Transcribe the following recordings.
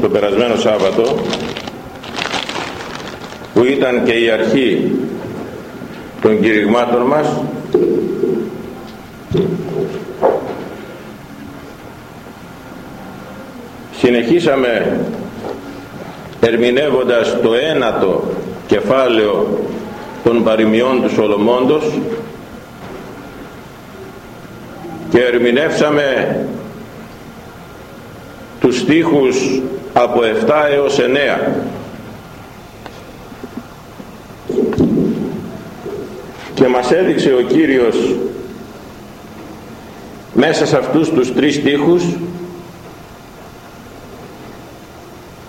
το περασμένο Σάββατο που ήταν και η αρχή των κηρυγμάτων μας συνεχίσαμε ερμηνεύοντας το ένατο κεφάλαιο των παροιμιών του Σολομώντος και ερμηνεύσαμε τους στίχους από 7 έως 9 και μας έδειξε ο Κύριος μέσα σε αυτούς τους τρεις στίχους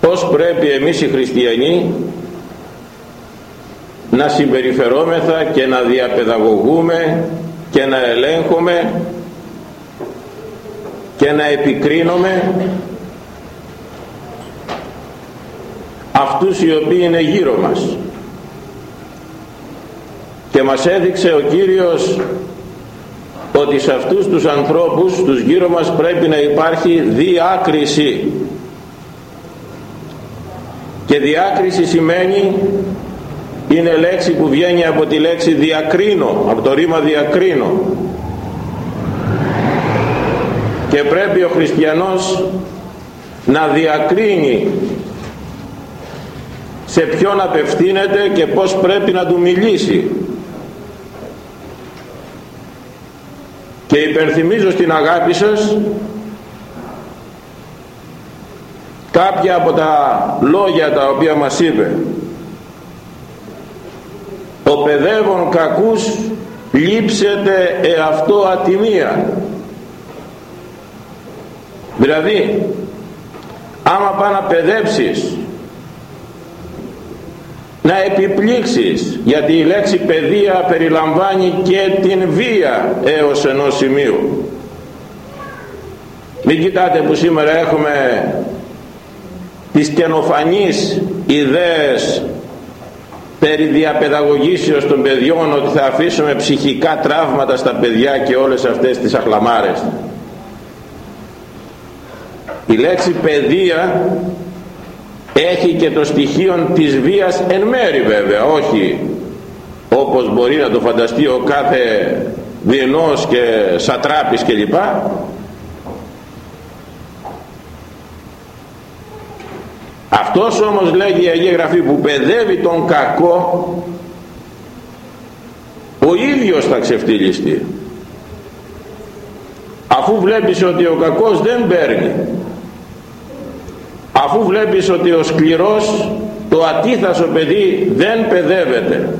πως πρέπει εμείς οι χριστιανοί να συμπεριφερόμεθα και να διαπαιδαγωγούμε και να ελέγχουμε και να επικρίνουμε αυτούς οι οποίοι είναι γύρω μας. Και μας έδειξε ο Κύριος ότι σε αυτούς τους ανθρώπους τους γύρω μας πρέπει να υπάρχει διάκριση. Και διάκριση σημαίνει είναι λέξη που βγαίνει από τη λέξη διακρίνω από το ρήμα διακρίνω. Και πρέπει ο χριστιανός να διακρίνει σε ποιον απευθύνεται και πως πρέπει να του μιλήσει. Και υπενθυμίζω στην αγάπη σας κάποια από τα λόγια τα οποία μας είπε. Ο παιδεύων κακούς λείψεται εαυτό ατιμία δηλαδή άμα πάει να παιδέψεις να επιπλήξεις γιατί η λέξη παιδεία περιλαμβάνει και την βία έως ενός σημείου. Μην κοιτάτε που σήμερα έχουμε τις καινοφανείς ιδέες περί διαπαιδαγωγήσεως των παιδιών ότι θα αφήσουμε ψυχικά τραύματα στα παιδιά και όλες αυτές τις αχλαμάρες. Η λέξη παιδεία έχει και το στοιχείο της βίας εν μέρη βέβαια όχι όπως μπορεί να το φανταστεί ο κάθε διενός και σατράπης κλπ. Αυτός όμως λέγει η Αγία Γραφή που παιδεύει τον κακό ο ίδιος θα ξεφτυλιστεί. Αφού βλέπεις ότι ο κακός δεν παίρνει αφού βλέπεις ότι ο σκληρός το ατίθασο παιδί δεν παιδεύεται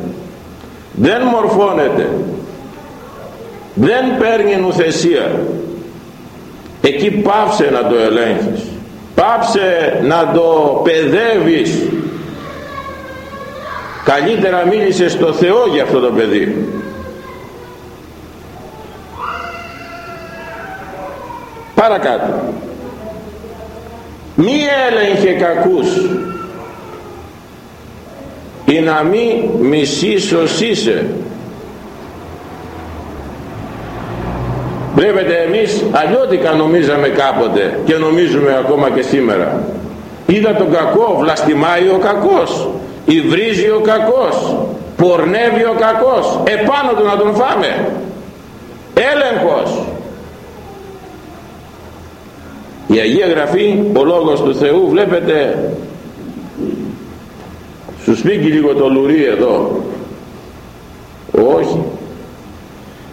δεν μορφώνεται δεν παίρνει νουθεσία εκεί πάψε να το ελέγχεις πάψε να το παιδεύεις. Καλύτερα μίλησε στο Θεό για αυτό το παιδί. Παρακάτω μη έλεγχε κακούς. Ή να μη μισήσος είσαι. Βλέπετε εμείς αλλιώτικα νομίζαμε κάποτε και νομίζουμε ακόμα και σήμερα. Είδα τον κακό βλαστημάει ο κακός. Υβρίζει ο κακός. Πορνεύει ο κακός. Επάνω του να τον φάμε. Έλεγχος η Αγία Γραφή ο Λόγος του Θεού βλέπετε σου σπίγγει λίγο το λουρί εδώ. Όχι.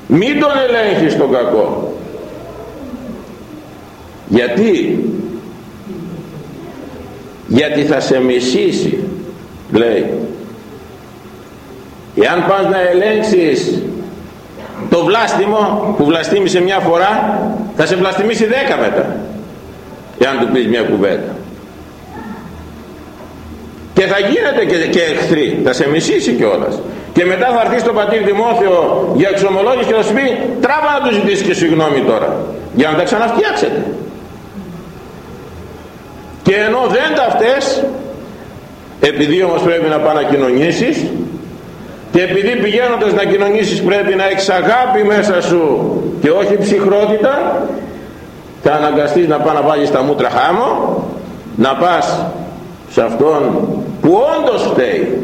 Μην τον ελέγχεις τον κακό. Γιατί; Γιατί θα σε μισήσει λέει. Εάν πας να ελέγξεις το βλάστημο που βλαστήμησε μια φορά θα σε βλαστημίσει δέκα μετά εάν του πεις μια κουβέντα. Και θα γίνεται και, και εχθρή θα σε μισήσει κιόλας. Και μετά θα έρθεις στο πατήρ Δημόθεο για εξομολόγηση και θα σου πει τράβα να του ζητήσεις και συγγνώμη τώρα για να τα ξαναφτιάξετε και ενώ δεν τα αυτές επειδή όμως πρέπει να πάει να κοινωνήσεις και επειδή πηγαίνοντας να κοινωνήσεις πρέπει να έχεις αγάπη μέσα σου και όχι ψυχρότητα θα αναγκαστείς να πάει να βάλεις τα μούτρα χάμω να πας σε αυτόν που όντως φταίει.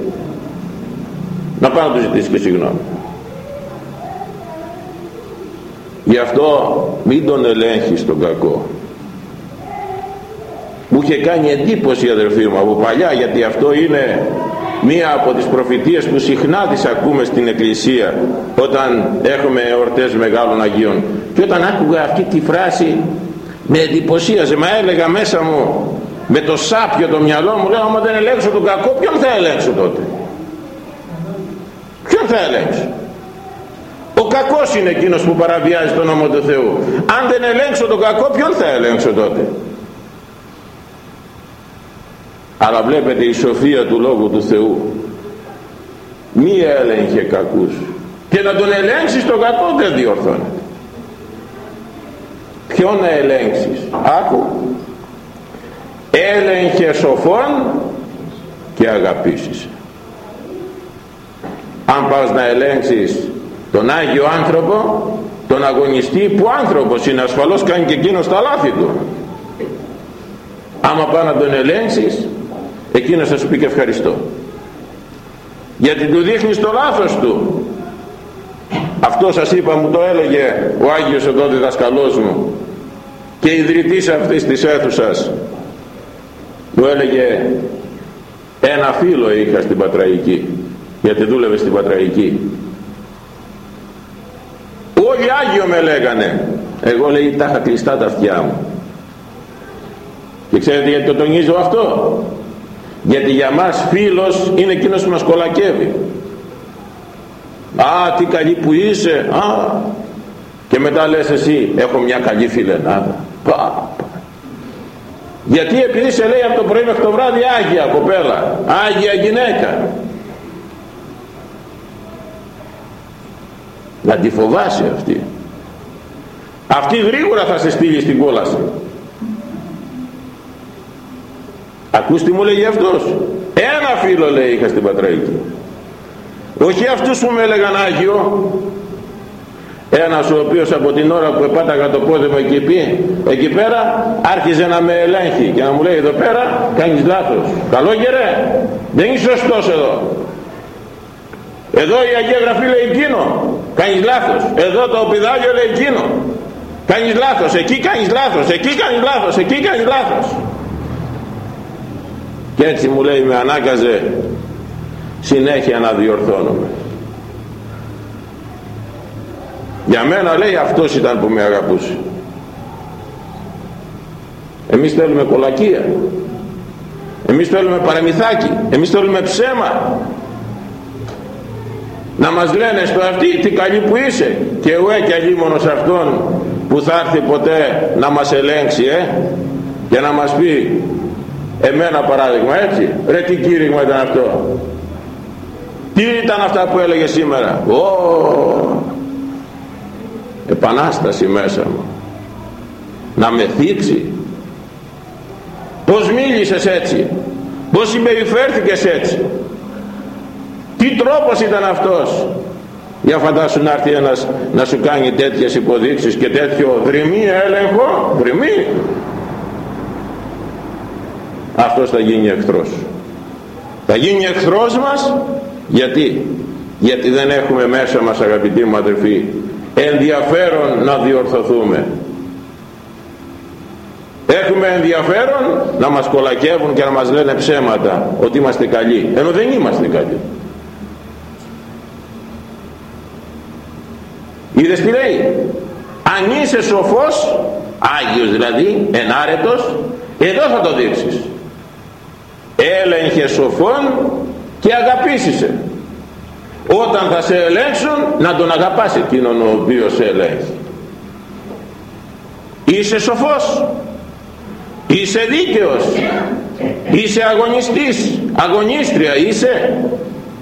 Να πάει να του ζητήσεις και συγγνώμη. Γι' αυτό μην τον ελέγχεις τον κακό. Μου είχε κάνει εντύπωση αδερφοί μου από παλιά γιατί αυτό είναι μία από τις προφητείες που συχνά τις ακούμε στην εκκλησία όταν έχουμε εορτές μεγάλων Αγίων. Και όταν άκουγα αυτή τη φράση με εντυπωσίαζε μα έλεγα μέσα μου με το σάπιο το μυαλό μου λέω άμα δεν ελέγξω τον κακό ποιον θα ελέγξω τότε; Ποιον θα ελέγξω; Ο κακός είναι εκείνος που παραβιάζει τον νόμο του Θεού. Αν δεν ελέγξω τον κακό ποιον θα ελέγξω τότε; Αλλά βλέπετε η σοφία του Λόγου του Θεού. Μη έλεγχε κακούς. Και να τον ελέγξεις τον κακό δεν διορθώνεται ποιον να ελέγξεις; Άκου. Έλεγχε σοφών και αγαπήσεις. Αν πας να ελέγξεις τον Άγιο άνθρωπο τον αγωνιστή που άνθρωπος είναι ασφαλώς κάνει και εκείνος τα λάθη του. Άμα πάει να τον ελέγξεις εκείνος θα σου πει και ευχαριστώ. Γιατί του δείχνεις το λάθος του αυτό σας είπα μου το έλεγε ο Άγιος εδώ διδασκαλός μου. Και ιδρυτής αυτής της αίθουσας. Μου έλεγε ένα φίλο είχα στην Πατραϊκή γιατί δούλευε στην Πατραϊκή όλοι Άγιο με λέγανε εγώ λέει τα είχα κλειστά τα αυτιά μου και ξέρετε γιατί το τονίζω αυτό. Γιατί για μας φίλος είναι εκείνος που μας κολακεύει α τι καλή που είσαι α. Και μετά λες εσύ έχω μια καλή φιλενάδα πα, γιατί επειδή σε λέει από το πρωί μέχρι το βράδυ Άγια κοπέλα Άγια γυναίκα να τη φοβάσαι αυτή. Αυτή γρήγορα θα σε στείλει στην κόλαση. Ακούστε μου λέγει αυτός; Ένα φίλο λέει είχα στην Πατραϊκή όχι αυτούς που με έλεγαν Άγιο ένας ο οποίος από την ώρα που επάταγα το πόδι μου εκεί, εκεί πέρα άρχιζε να με ελέγχει και να μου λέει εδώ πέρα κάνεις λάθος καλό γερέ δεν είσαι σωστός εδώ εδώ η Αγία Γραφή λέει εκείνο κάνεις λάθος εδώ το οπιδάλιο λέει εκείνο κάνεις λάθος εκεί κάνεις λάθος εκεί κάνεις λάθος εκεί κάνεις λάθος και έτσι μου λέει με ανάγκαζε συνέχεια να διορθώνομαι. Για μένα λέει αυτός ήταν που με αγαπούσε. Εμείς θέλουμε κολακία. Εμείς θέλουμε παραμυθάκι. Εμείς θέλουμε ψέμα. Να μας λένε στο αυτή τι καλή που είσαι και ουέ και αλίμονος αυτόν που θα έρθει ποτέ να μας ελέγξει ε, και να μας πει εμένα παράδειγμα έτσι. Ρε τι κήρυγμα ήταν αυτό τι ήταν αυτά που έλεγε σήμερα; Ω, επανάσταση μέσα μου. Να με θίξει. Πως μίλησες έτσι; Πως συμπεριφέρθηκες έτσι; Τι τρόπος ήταν αυτός; Για φαντάσου να έρθει ένας να σου κάνει τέτοιες υποδείξεις και τέτοιο δρυμή έλεγχο δρυμή. Αυτός θα γίνει εχθρός. Θα γίνει εχθρός μας γιατί; Γιατί δεν έχουμε μέσα μας αγαπητοί μου αδερφοί ενδιαφέρον να διορθωθούμε. Έχουμε ενδιαφέρον να μας κολακεύουν και να μας λένε ψέματα ότι είμαστε καλοί ενώ δεν είμαστε καλοί. Είδες τι λέει; Αν είσαι σοφός Άγιος δηλαδή ενάρετος εδώ θα το δείξεις. Έλεγχε σοφών και αγαπήσισε όταν θα σε ελέγξουν να τον αγαπάς εκείνον ο οποίος σε ελέγχει. Είσαι σοφός. Είσαι δίκαιος. Είσαι αγωνιστής αγωνίστρια είσαι.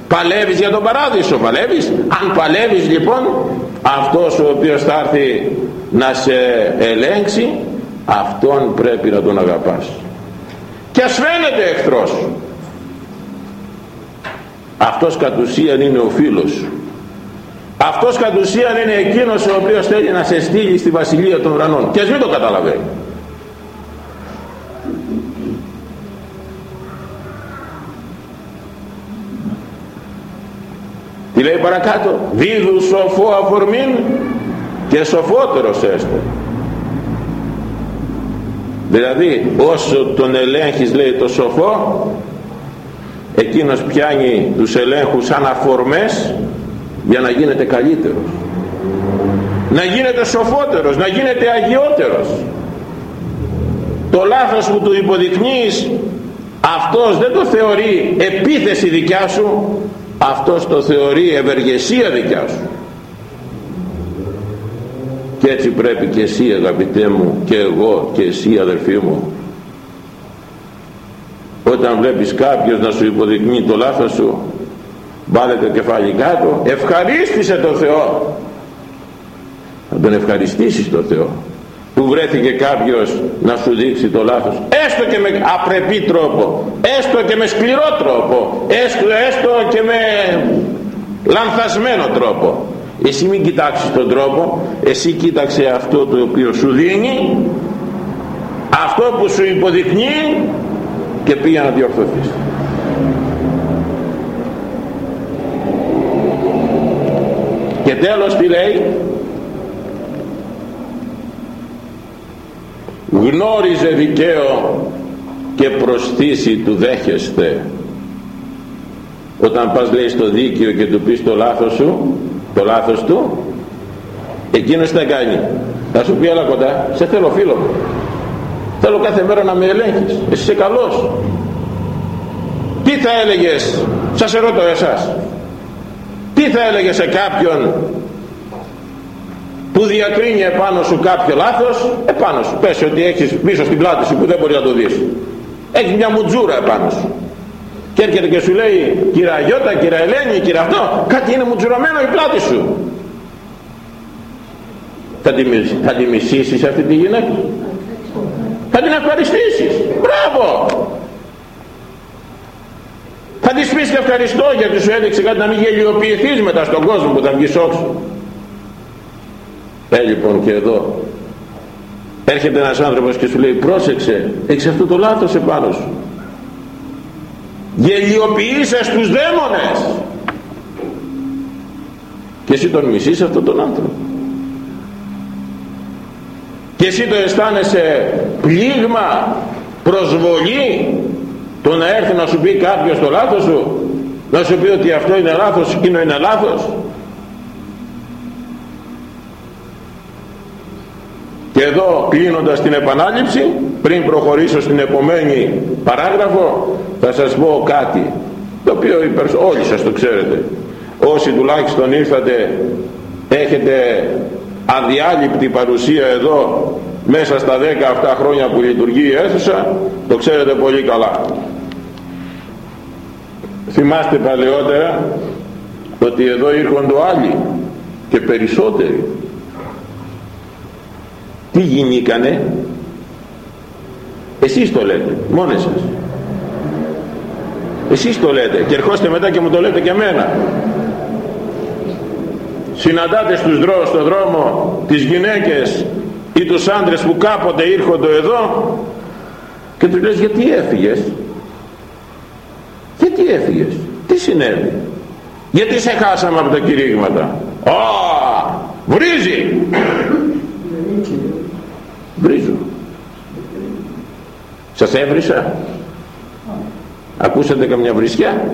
Παλεύεις για τον παράδεισο παλεύεις. Αν παλεύεις λοιπόν αυτός ο οποίος θα έρθει να σε ελέγξει αυτόν πρέπει να τον αγαπάς. Και ας φαίνεται εχθρός αυτός κατ' ουσίαν είναι ο φίλος. Σου αυτός κατ' ουσίαν είναι εκείνος ο οποίος θέλει να σε στείλει στη βασιλεία των ουρανών. Και ας μην το καταλαβαίνει. Τι λέει παρακάτω; Δίδου σοφό αφορμήν και σοφότερος έστω. Δηλαδή όσο τον ελέγχεις λέει το σοφό εκείνος πιάνει τους ελέγχους σαν αφορμές για να γίνεται καλύτερος. Να γίνεται σοφότερος να γίνεται αγιότερος. Το λάθος που του υποδεικνύεις αυτός δεν το θεωρεί επίθεση δικιά σου αυτός το θεωρεί ευεργεσία δικιά σου. Και έτσι πρέπει και εσύ αγαπητέ μου και εγώ και εσύ αδερφοί μου όταν βλέπεις κάποιος να σου υποδεικνύει το λάθος σου βάλε το κεφάλι κάτω ευχαρίστησε το Θεό. Να τον ευχαριστήσεις το Θεό. Που βρέθηκε κάποιος να σου δείξει το λάθος έστω και με απρεπή τρόπο έστω και με σκληρό τρόπο έστω, έστω και με λανθασμένο τρόπο. Εσύ μην κοιτάξεις τον τρόπο εσύ κοίταξε αυτό το οποίο σου δίνει αυτό που σου υποδεικνύει και πήγε να διορθωθείς. Και τέλος τι λέει; Γνώριζε δικαίο και προστήσει του δέχεστε. Όταν πας λέει στο δίκαιο και του πεις το λάθος σου το λάθος του εκείνος θα κάνει. Θα σου πει έλα κοντά σε θέλω φίλο μου θέλω κάθε μέρα να με ελέγχεις. Εσύ είσαι καλός. Τι θα έλεγες σας ερωτώ εσάς τι θα έλεγες σε κάποιον που διακρίνει επάνω σου κάποιο λάθος; Επάνω σου. Πες ότι έχεις πίσω στην πλάτη σου που δεν μπορεί να το δεις. Έχεις μια μουτζούρα επάνω σου. Και έρχεται και σου λέει κύρα Γιώτα, κύρα Ελένη, κύρα αυτό κάτι είναι μουτζουρωμένο η πλάτη σου θα τη, θα τη μισήσεις αυτή τη γυναίκα; θα την ευχαριστήσεις. Μπράβο. Θα της πεις και ευχαριστώ γιατί σου έδειξε κάτι να μην γελιοποιηθείς μετά στον κόσμο που θα βγεις όξω ε λοιπόν και εδώ έρχεται ένας άνθρωπος και σου λέει πρόσεξε έχεις αυτό το λάθος επάνω σου. Γελιοποιείσαι στους δαίμονες και εσύ τον μισείς αυτόν τον άνθρωπο και εσύ το αισθάνεσαι πλήγμα προσβολή το να έρθει να σου πει κάποιος το λάθος σου να σου πει ότι αυτό είναι λάθος εκείνο είναι λάθος. Και εδώ κλείνοντας την επανάληψη πριν προχωρήσω στην επομένη παράγραφο θα σας πω κάτι το οποίο όλοι σας το ξέρετε. Όσοι τουλάχιστον ήρθατε έχετε αδιάλειπτη παρουσία εδώ μέσα στα 10 αυτά χρόνια που λειτουργεί η αίθουσα το ξέρετε πολύ καλά. Θυμάστε παλαιότερα ότι εδώ ήρχονται άλλοι και περισσότεροι. Τι γινήκανε; Εσείς το λέτε μόνοι σας. Εσείς το λέτε και ερχόστε μετά και μου το λέτε και εμένα συναντάτε στους δρόμους, στο δρόμο τις γυναίκες ή τους άντρες που κάποτε ήρχονται εδώ και τους λες γιατί έφυγες; Γιατί έφυγες; Τι συνέβη; Γιατί σε χάσαμε από τα κηρύγματα; Α, βρίζει! Βρίζω σας έβρισα; Ακούσατε καμιά βρισιά;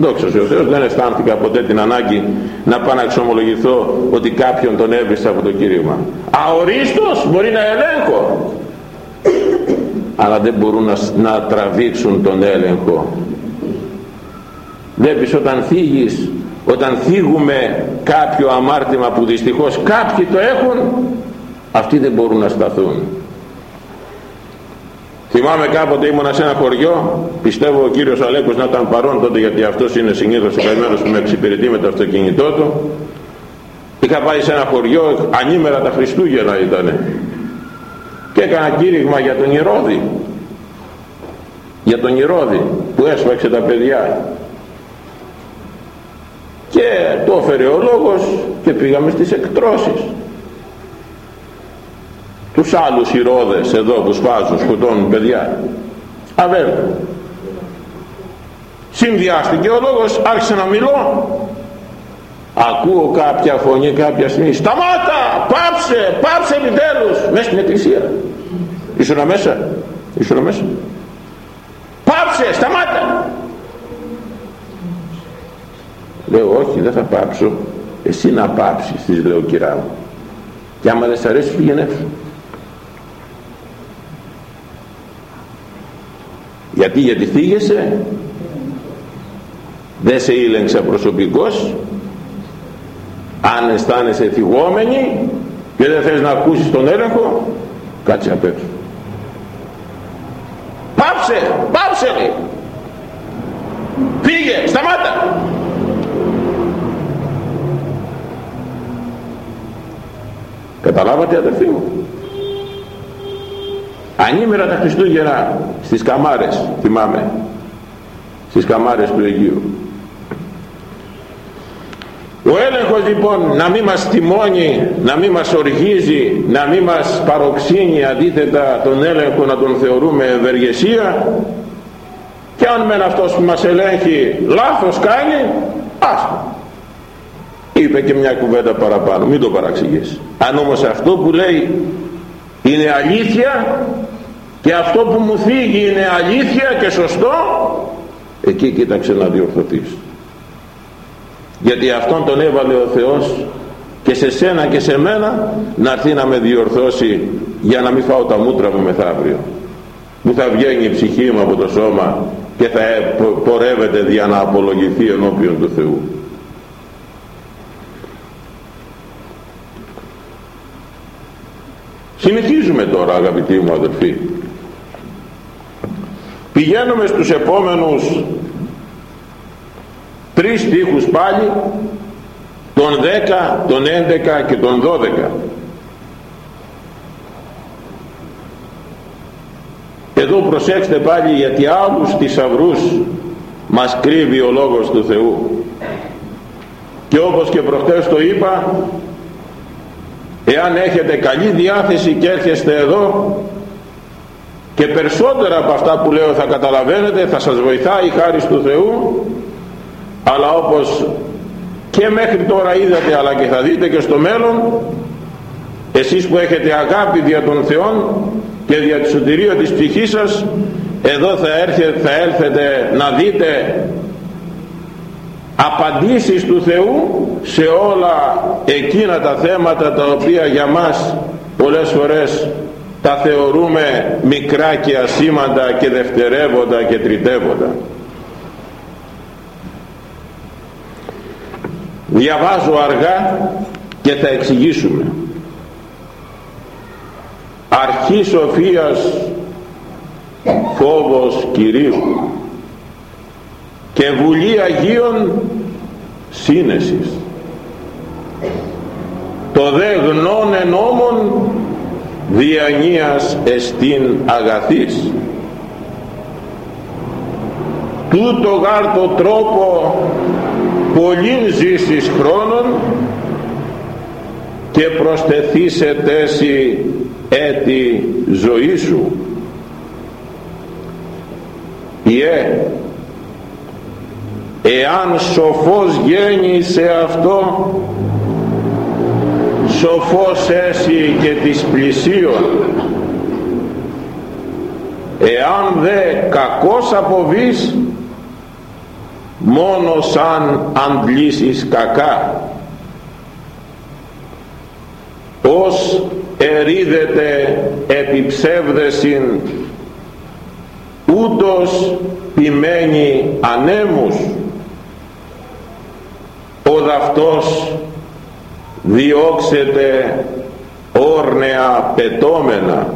Δόξα σε ο Θεός δεν αισθάνθηκα ποτέ την ανάγκη να πάω να εξομολογηθώ ότι κάποιον τον έβρισα από το κήρυγμα. Αορίστος μπορεί να ελέγχω. Αλλά δεν μπορούν να, να τραβήξουν τον έλεγχο. Βλέπεις όταν θίγεις όταν θίγουμε κάποιο αμάρτημα που δυστυχώς κάποιοι το έχουν αυτοί δεν μπορούν να σταθούν θυμάμαι κάποτε ήμουνα σε ένα χωριό πιστεύω ο κύριος Αλέκος να ήταν παρόν τότε γιατί αυτός είναι συνήθως ο καημένος που με εξυπηρετεί με το αυτοκίνητό του. Είχα πάει σε ένα χωριό ανήμερα τα Χριστούγεννα ήταν και έκανα κήρυγμα για τον Ηρώδη. Για τον Ηρώδη που έσφαξε τα παιδιά. Και το έφερε ο λόγος και πήγαμε στις εκτρώσεις τους άλλους ηρώδες εδώ που σφάζουν σκοτώνουν παιδιά. Αβέρτα συνδυάστηκε ο λόγος άρχισε να μιλώ. Ακούω κάποια φωνή κάποια στιγμή σταμάτα! Πάψε! Πάψε επιτέλους! Μέσα στην εκκλησία. Ήσουν μέσα ήσουν μέσα πάψε! Σταμάτα! Λέω όχι δεν θα πάψω. Εσύ να πάψεις της λέω κυρά μου. Και άμα δεν σ' αρέσει πήγαινε έξω γιατί γιατί φύγεσαι δεν σε ήλεγξα προσωπικός. Αν αισθάνεσαι θυγόμενη και δεν θες να ακούσεις τον έλεγχο κάτσε απ' έξω. Πάψε πάψε λέει φύγε σταμάτα. Καταλάβατε αδερφοί μου; Ανήμερα τα Χριστούγεννα στις καμάρες θυμάμαι στις καμάρες του Αιγείου ο έλεγχος λοιπόν να μην μας τιμώνει, να μην μας οργίζει, να μην μας παροξύνει αντίθετα τον έλεγχο να τον θεωρούμε ευεργεσία και αν μεν αυτός που μας ελέγχει λάθος κάνει, άστο. Είπε και μια κουβέντα παραπάνω, μην το παραξηγείς. Αν όμως αυτό που λέει είναι αλήθεια και αυτό που μου φύγει είναι αλήθεια και σωστό, εκεί κοίταξε να διορθωθείς γιατί αυτόν τον έβαλε ο Θεός και σε σένα και σε μένα να έρθει να με διορθώσει για να μην φάω τα μούτρα μου μεθαύριο. Που θα βγαίνει η ψυχή μου από το σώμα και θα πορεύεται για να απολογηθεί ενώπιον του Θεού. Συνεχίζουμε τώρα αγαπητοί μου αδελφοί πηγαίνουμε στους επόμενους τρεις στίχους πάλι τον 10, τον 11 και τον 12 εδώ προσέξτε πάλι γιατί άλλους θησαυρού μας κρύβει ο Λόγος του Θεού. Και όπως και προχτές το είπα εάν έχετε καλή διάθεση και έρχεστε εδώ και περισσότερα από αυτά που λέω θα καταλαβαίνετε θα σας βοηθάει η χάρη του Θεού. Αλλά όπως και μέχρι τώρα είδατε αλλά και θα δείτε και στο μέλλον εσείς που έχετε αγάπη δια των Θεών και δια της σωτηρία της ψυχής σας εδώ θα, έρχεται, θα έλθετε να δείτε απαντήσεις του Θεού σε όλα εκείνα τα θέματα τα οποία για μας πολλές φορές τα θεωρούμε μικρά και ασήμαντα και δευτερεύοντα και τριτεύοντα. διαβάζω αργά και θα εξηγήσουμε. Αρχής σοφίας φόβος Κυρίου. Και βουλή Αγίων σύνεσης. Το δε γνών ενόμων διανοίας εστίν αγαθής. Τούτο γάρ το τρόπο πολλήν ζήσεις χρόνων και προστεθήσετε εσύ έτη ζωή σου. Ιε εάν σοφός γένει σε αυτό σοφός έσυ και της πλησίων. Εάν δε κακός αποβείς μόνο σαν αντλήσεις κακά. Ως ερίδεται επιψεύδεσιν ούτως ποιμένη ανέμους. Ο δαυτός διώξεται όρνεα πετώμενα.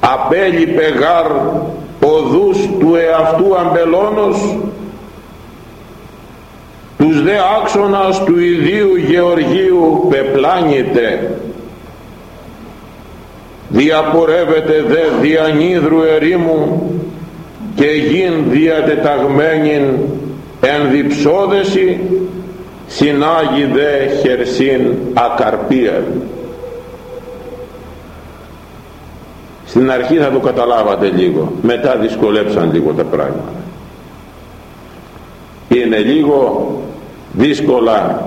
Απέλειπε γάρ οδούς του εαυτού αμπελώνος τους δε άξονας του ιδίου Γεωργίου πεπλάνητε. Διαπορεύεται δε διανύδρου ερήμου και γιν διατεταγμένην εν διψώδεση συνάγει δε χερσίν ακαρπία στην αρχή θα το καταλάβατε λίγο μετά δυσκολέψαν λίγο τα πράγματα. Είναι λίγο δύσκολα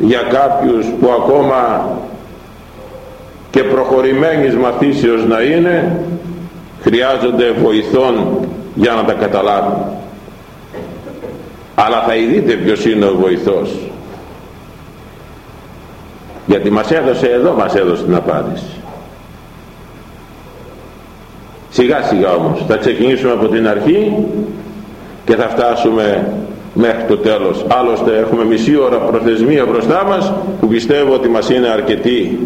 για κάποιους που ακόμα και προχωρημένης μαθήσεως να είναι χρειάζονται βοηθών για να τα καταλάβουν. Αλλά θα ειδείτε ποιος είναι ο βοηθός γιατί μας έδωσε εδώ μας έδωσε την απάντηση. Σιγά σιγά όμως. Θα ξεκινήσουμε από την αρχή και θα φτάσουμε μέχρι το τέλος. Άλλωστε έχουμε μισή ώρα προθεσμία μπροστά μας που πιστεύω ότι μας είναι αρκετή.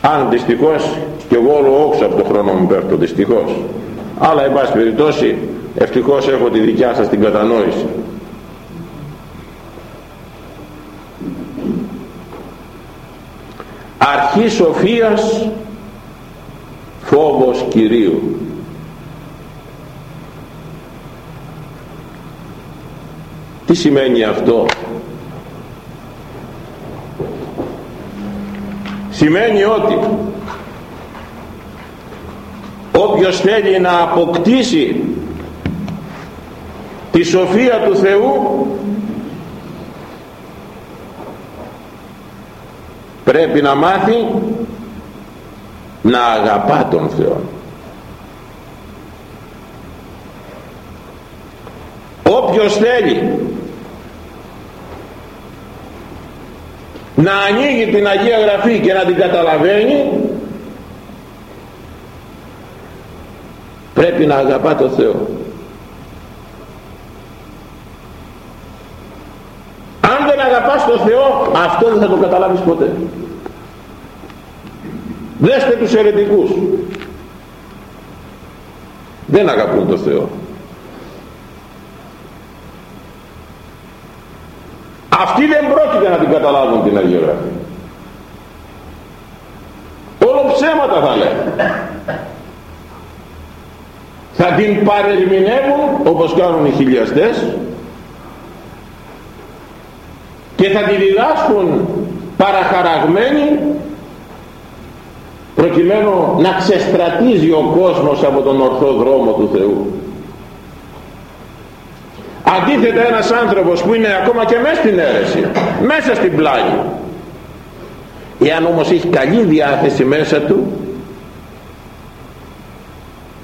Αν δυστυχώς και εγώ όλο όξω από το χρόνο μου πέφτω δυστυχώς. Αλλά εν πάση περιπτώσει ευτυχώς έχω τη δικιά σας την κατανόηση αρχής σοφίας φόβος Κυρίου. Τι σημαίνει αυτό; Σημαίνει ότι όποιος θέλει να αποκτήσει τη σοφία του Θεού πρέπει να μάθει να αγαπά τον Θεό. Όποιος θέλει να ανοίγει την Αγία Γραφή και να την καταλαβαίνει πρέπει να αγαπά τον Θεό αν δεν αγαπάς τον Θεό αυτό δεν θα το καταλάβεις ποτέ. Δέστε τους αιρετικούς. Δεν αγαπούν τον Θεό. Αυτοί δεν πρόκειται να την καταλάβουν την Αγία Γραφή όλο ψέματα θα λένε. Θα την παρερμηνεύουν όπως κάνουν οι χιλιαστές και θα τη διδάσκουν παραχαραγμένοι προκειμένου να ξεστρατίζει ο κόσμος από τον ορθό δρόμο του Θεού. Αντίθετα ένας άνθρωπος που είναι ακόμα και μέσα στην αίρεση μέσα στην πλάγη εάν όμως έχει καλή διάθεση μέσα του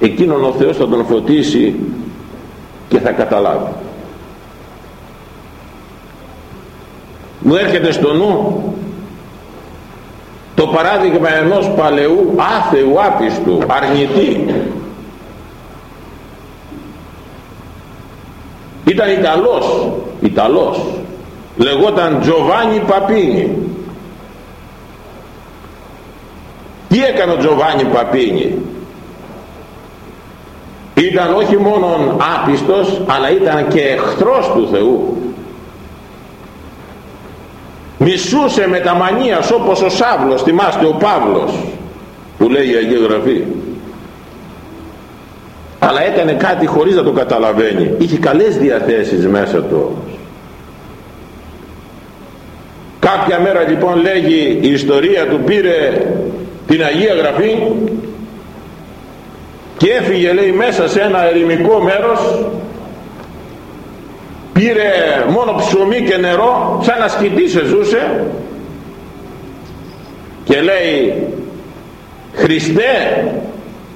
εκείνον ο Θεός θα τον φωτίσει και θα καταλάβει μου έρχεται στο νου το παράδειγμα ενός παλαιού άθεου άπιστου αρνητή. Ήταν Ιταλός Ιταλός λεγόταν Τζοβάνι Παπίνι τι έκανε ο Τζοβάνι Παπίνι ήταν όχι μόνο άπιστος αλλά ήταν και εχθρός του Θεού μισούσε με τα μανίας όπως ο Σάβλος θυμάστε ο Παύλος που λέει η Αγία Γραφή. Αλλά έκανε κάτι χωρίς να το καταλαβαίνει. Είχε καλές διαθέσεις μέσα του όμως. Κάποια μέρα λοιπόν λέγει η ιστορία του πήρε την Αγία Γραφή και έφυγε λέει μέσα σε ένα ερημικό μέρος πήρε μόνο ψωμί και νερό σαν να σκητήσε ζούσε και λέει Χριστέ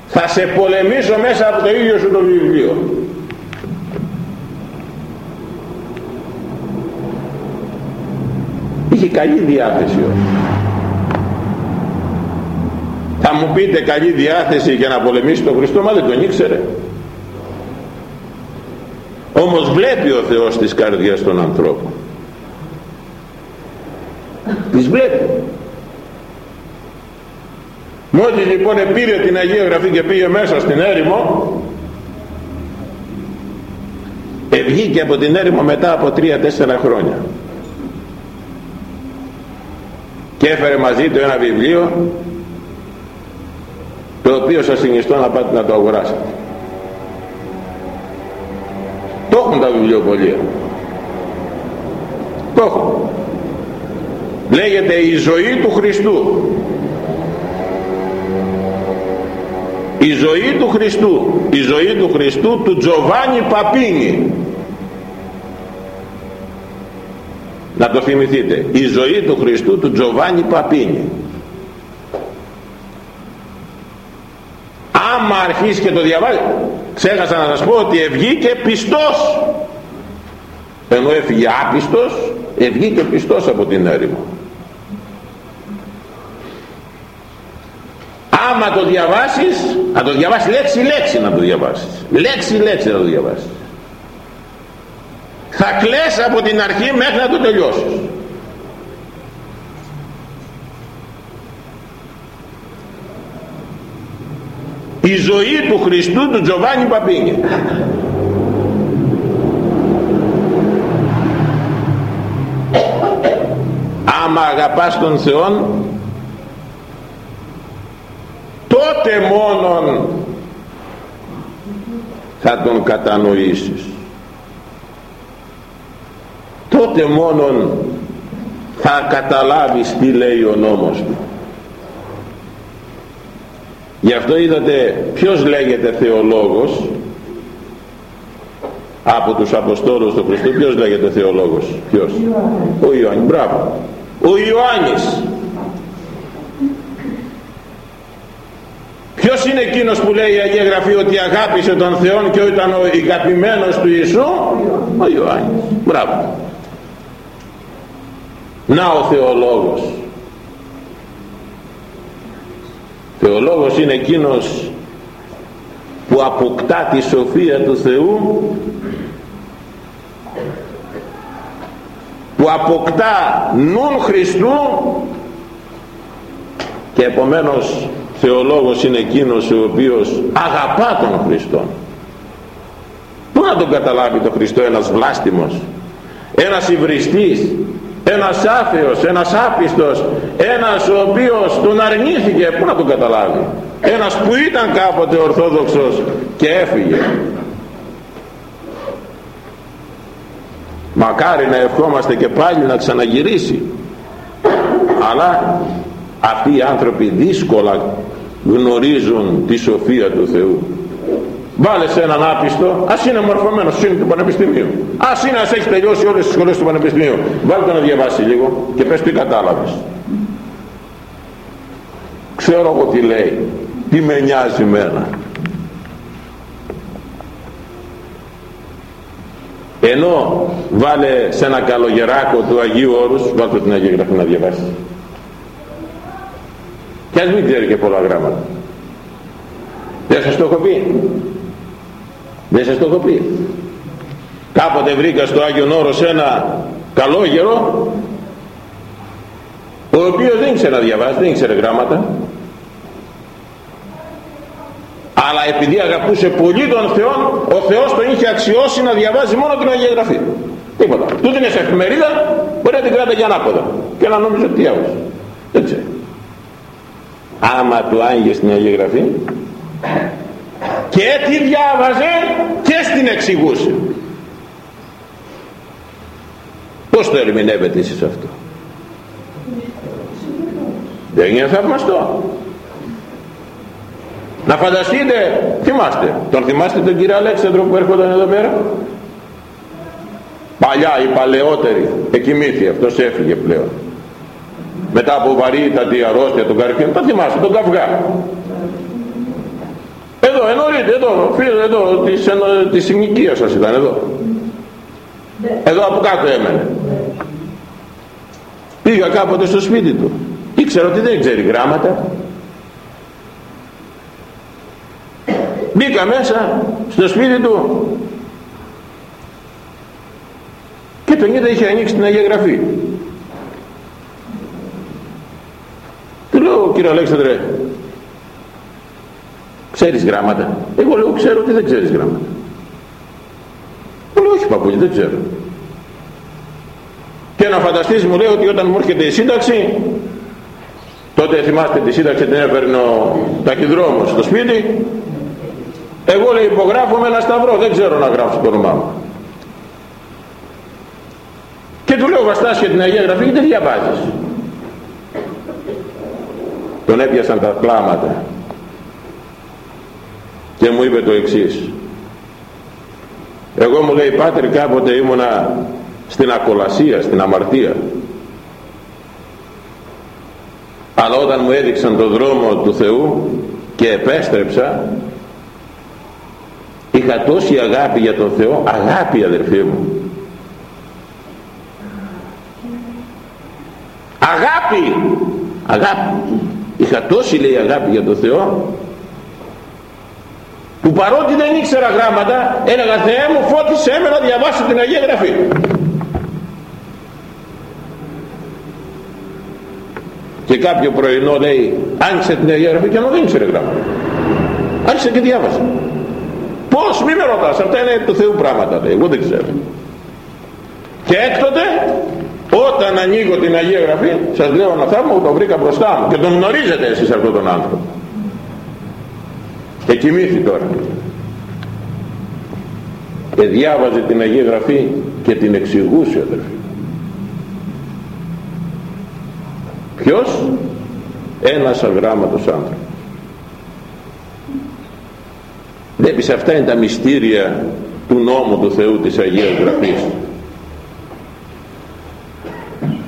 θα σε πολεμήσω μέσα από το ίδιο σου το βιβλίο είχε καλή διάθεση θα μου πείτε καλή διάθεση για να πολεμήσει τον Χριστό μα δεν τον ήξερε όμως βλέπει ο Θεός τις καρδιές των ανθρώπων. Τις βλέπει. Μόλις λοιπόν πήρε την Αγία Γραφή και πήγε μέσα στην έρημο βγήκε από την έρημο μετά από τρία-τέσσερα χρόνια. Και έφερε μαζί του ένα βιβλίο το οποίο σας συνιστώ να πάτε να το αγοράσετε έχουν τα βιβλιοπολία το έχουν λέγεται η ζωή του Χριστού η ζωή του Χριστού η ζωή του Χριστού του Τζοβάνι Παπίνη. Να το θυμηθείτε. Η ζωή του Χριστού του Τζοβάνι Παπίνη. Άμα αρχίσει και το διαβάζει ξέχασα να σας πω ότι ευγήκε πιστός. Ενώ έφυγε άπιστος ευγήκε πιστός από την έρημο. Άμα το διαβάσεις να το διαβάσεις λέξη λέξη να το διαβάσεις. Λέξη λέξη να το διαβάσεις. Θα κλαις από την αρχή μέχρι να το τελειώσεις η ζωή του Χριστού του Τζοβάνι Παπίνη. Άμα αγαπάς τον Θεό τότε μόνον θα τον κατανοήσεις. Τότε μόνον θα καταλάβεις τι λέει ο νόμος του γι' αυτό είδατε ποιος λέγεται θεολόγος από τους Αποστόλους του Χριστού. Ποιος λέγεται θεολόγος; Ποιος; Ο Ιωάννης. Μπράβο. Ο Ιωάννης. Ποιος είναι εκείνος που λέει η Αγία Γραφή ότι αγάπησε τον Θεό και ήταν ο αγαπημένος του Ιησού; Ο Ιωάννης. Μπράβο. Να ο θεολόγος θεολόγος είναι εκείνος που αποκτά τη σοφία του Θεού που αποκτά νουν Χριστού και επομένως θεολόγος είναι εκείνος ο οποίος αγαπά τον Χριστό. Πού να τον καταλάβει τον Χριστό ένας βλάστημος ένας υβριστής ένας άθεος, ένας άπιστος ένας ο οποίος τον αρνήθηκε. Πού να τον καταλάβει; Ένας που ήταν κάποτε ορθόδοξος και έφυγε. Μακάρι να ευχόμαστε και πάλι να ξαναγυρίσει. Αλλά αυτοί οι άνθρωποι δύσκολα γνωρίζουν τη σοφία του Θεού Βάλε σε έναν άπιστο, ας είναι μορφωμένος, είναι του Πανεπιστημίου. Α είναι, ας έχεις τελειώσει όλες τις σχολές του Πανεπιστημίου. Βάλτε να διαβάσει λίγο και πες τι κατάλαβες. Ξέρω εγώ τι λέει, τι με νοιάζει μένα. Ενώ βάλε σε ένα καλογεράκο του Αγίου Όρους, βάλτε την Αγία Γραφή να διαβάσει. Και ας μην ξέρει και πολλά γράμματα. Δεν σας το έχω πει. Δεν σας το έχω πει. Κάποτε βρήκα στο Άγιον Όρος ένα καλόγερο ο οποίος δεν ήξερε να διαβάσει, δεν ήξερε γράμματα. Αλλά επειδή αγαπούσε πολύ τον Θεό ο Θεός τον είχε αξιώσει να διαβάζει μόνο την Αγία Γραφή. Τίποτα. Του είναι σε εφημερίδα μπορεί να την κράτα για ανάποδα. Και να νόμιζε ότι άκουσε δεν ξέρει άμα του άγγε στην Αγία Γραφή και τι διάβαζε και στην εξηγούσε. Πως το ερμηνεύετε εσείς αυτό; Δεν είναι θαυμαστό. Να φανταστείτε θυμάστε τον θυμάστε τον κύριο Αλέξανδρο που έρχονταν εδώ πέρα; Παλιά οι παλαιότεροι εκοιμήθη αυτός έφυγε πλέον. Μετά από βαρύτατη αρρώστια των καρκίνων τα θυμάστε τον καυγά εδώ εννοείται εδώ φίλε εδώ της, της συνοικίας σας ήταν εδώ. Ναι. εδώ από κάτω έμενε. Πήγα κάποτε στο σπίτι του. Ήξερα ότι δεν ξέρει γράμματα. Μπήκα μέσα στο σπίτι του. Και τον είδα είχε ανοίξει την Αγία Γραφή. Του λέω κύριε Αλέξανδρε ξέρεις γράμματα. Εγώ λέω ξέρω ότι δεν ξέρεις γράμματα. Μου λέω όχι παππούλη δεν ξέρω. Και να φανταστείς μου λέει ότι όταν μου έρχεται η σύνταξη τότε θυμάστε τη σύνταξη την έφερνε ο ταχυδρόμος στο σπίτι. Εγώ λέει υπογράφω με ένα σταυρό. Δεν ξέρω να γράψω το όνομά μου. Και του λέω βαστάς και την Αγία Γραφή και δεν διαβάζεις. Τον έπιασαν τα κλάματα και μου είπε το εξής. Εγώ μου λέει πάτερ κάποτε ήμουνα στην ακολασία, στην αμαρτία αλλά όταν μου έδειξαν το δρόμο του Θεού και επέστρεψα είχα τόση αγάπη για τον Θεό. Αγάπη αδερφοί μου. Αγάπη. Αγάπη. Είχα τόση λέει αγάπη για τον Θεό που παρότι δεν ήξερα γράμματα έλεγα Θεέ μου φώτισέ με να διαβάσω την Αγία Γραφή και κάποιο πρωινό λέει άνοιξε την Αγία Γραφή και ενώ δεν ήξερε γράμματα. Άρχισε και διάβασε. Πως μη με ρωτάς αυτά είναι του Θεού πράγματα λέει εγώ δεν ξέρω και έκτοτε όταν ανοίγω την Αγία Γραφή σας λέω ένα θαύμα το βρήκα μπροστά μου και τον γνωρίζετε εσείς αυτόν τον άνθρωπο και κοιμήθη τώρα. Και διάβαζε την Αγία Γραφή και την εξηγούσε αδερφή. Ποιος; Ένας αγράμματος άνθρωπος. Βλέπεις αυτά είναι τα μυστήρια του νόμου του Θεού της Αγίας Γραφής.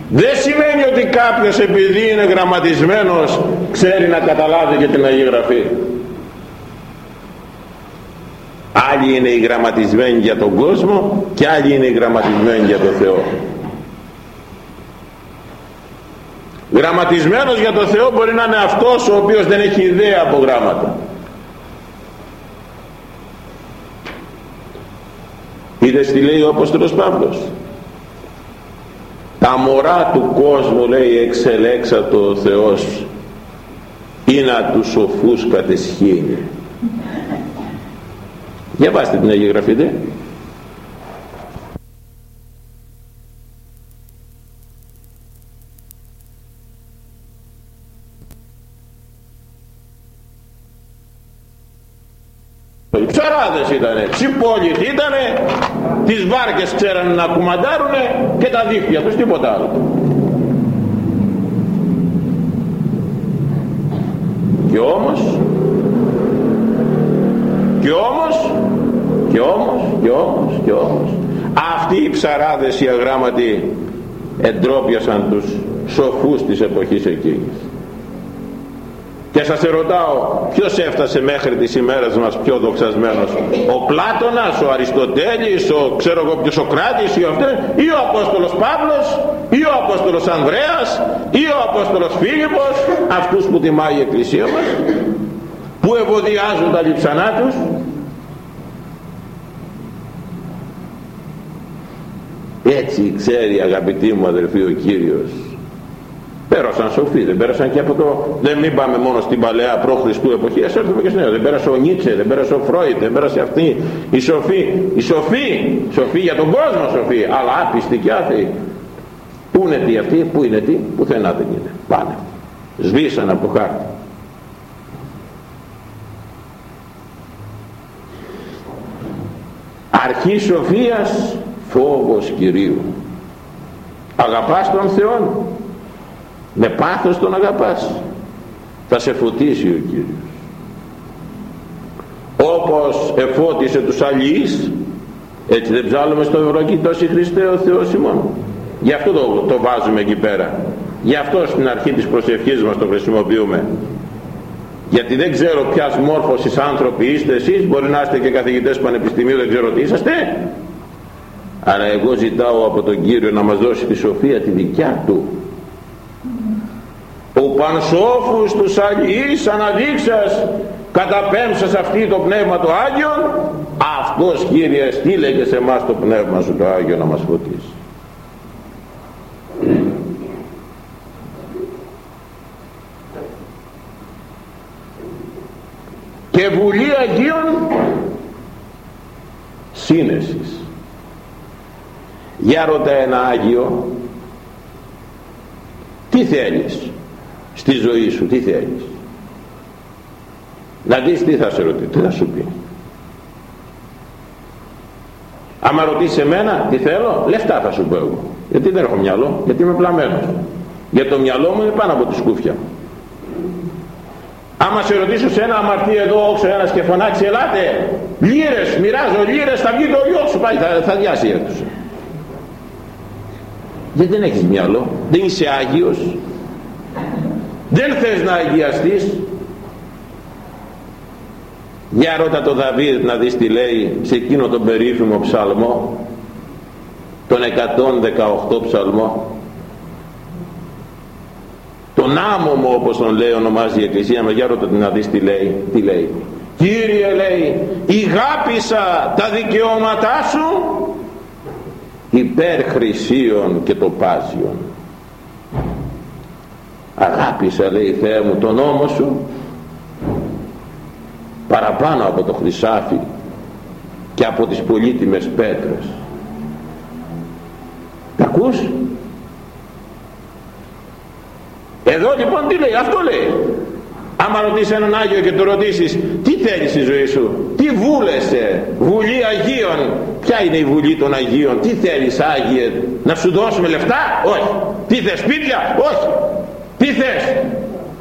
Δεν σημαίνει ότι κάποιος επειδή είναι γραμματισμένος ξέρει να καταλάβει και την Αγία Γραφή άλλοι είναι οι γραμματισμένοι για τον κόσμο και άλλοι είναι οι γραμματισμένοι για τον Θεό. Γραμματισμένος για τον Θεό μπορεί να είναι αυτός ο οποίος δεν έχει ιδέα από γράμματα. Είδες τι λέει ο Απόστολος Παύλος. Τα μωρά του κόσμου λέει εξελέξατο ο Θεός ή να τους σοφούς κατεσχύνει διαβάστε την Αγία Γραφή Οι ψαράδες ήτανε, τσιπόλιτοι ήτανε, τις βάρκες ξέρανε να κουμαντάρουνε και τα δίχτυα τους, τίποτα άλλο. Και όμως, και όμως, και όμως, και όμως, και όμως, αυτοί οι ψαράδες οι αγράμματοι εντρόπιασαν τους σοφούς της εποχής εκείνης. Και σας ερωτάω ποιος έφτασε μέχρι τις ημέρες μας πιο δοξασμένος ο Πλάτωνας, ο Αριστοτέλης, ο ξέρω εγώ ποιος Σοκράτης ή, ή ο Απόστολος Παύλος ή ο Απόστολος Ανδρέας ή ο Απόστολος Φίλιππος αυτούς που τιμάει η Εκκλησία μας που ευωδιάζουν τα λιψανά τους έτσι ξέρει αγαπητοί μου αδελφοί ο Κύριος Πέρασαν σοφοί, δεν πέρασαν και από το. Δεν μην πάμε μόνο στην παλαιά προ-Χριστού εποχής, ας έρθουμε και στην νέα. Δεν πέρασε ο Νίτσε, δεν πέρασε ο Φρόιτ, δεν πέρασε αυτή. Η σοφή, η σοφή, σοφή για τον κόσμο σοφή, αλλά άπιστη και άθεη. Πού είναι τι αυτοί, πού είναι τι, πουθενά δεν είναι. Πάνε. Σβήσαν από το χάρτη. Αρχή σοφίας φόβος Κυρίου. Αγαπάς τον Θεό με πάθος τον αγαπάς. Θα σε φωτίσει ο Κύριος. Όπως εφώτισε τους αλληλείς έτσι δεν ψάλλουμε στο ευρωκοιτώσει Χριστέ ο Θεός ημών. Γι' αυτό το, το βάζουμε εκεί πέρα. Γι' αυτό στην αρχή της προσευχής μας το χρησιμοποιούμε. Γιατί δεν ξέρω ποιας μόρφωσης άνθρωποι είστε εσείς. Μπορεί να είστε και καθηγητές πανεπιστημίου δεν ξέρω τι είσαστε αλλά εγώ ζητάω από τον Κύριο να μας δώσει τη σοφία τη δικιά του. Ο πανσόφους τους Αγιείς αναδείξας καταπέμψας αυτή το Πνεύμα το Άγιον αυτός Κύριε στείλε και σε εμάς το Πνεύμα σου το Άγιο να μας φωτίσει. Και Βουλή Αγίων σύνεσης για ρωτά ένα Άγιο τι θέλεις στη ζωή σου τι θέλεις; Να δεις τι θα σε ρωτήσει τι θα σου πει. Άμα ρωτήσει εμένα τι θέλω; Λεφτά θα σου πω εγώ. Γιατί δεν έχω μυαλό γιατί είμαι πλαμένος για το μυαλό μου είναι πάνω από τη σκούφια άμα σε ρωτήσω σε ένα αμαρτή εδώ όξω ένας και φωνάξει ελάτε λύρες μοιράζω λύρες θα βγει το γιο σου πάει θα, θα διάσει η γιατί δεν έχεις μυαλό. Δεν είσαι Άγιος. Δεν θες να αγιαστείς. Για ρώτα το Δαβίδ να δεις τι λέει σε εκείνο τον περίφημο ψαλμό τον 118 ψαλμό. Τον άμωμο όπως τον λέει ονομάζει η Εκκλησία με για ρώτα να δεις τι λέει, τι λέει. Κύριε λέει ηγάπησα τα δικαιώματά σου υπέρ χρυσίων και το πάζιον αγάπησα λέει Θεέ μου τον νόμο σου παραπάνω από το χρυσάφι και από τις πολύτιμες πέτρες. Τα ακούς; Εδώ λοιπόν τι λέει αυτό λέει άμα ρωτήσεις έναν Άγιο και του ρωτήσεις τι θέλεις στη ζωή σου; Τι βούλεσαι; Βουλή Αγίων ποια είναι η βουλή των Αγίων; Τι θέλεις Άγιε να σου δώσουμε λεφτά; Όχι τι θες σπίτια; Όχι τι θες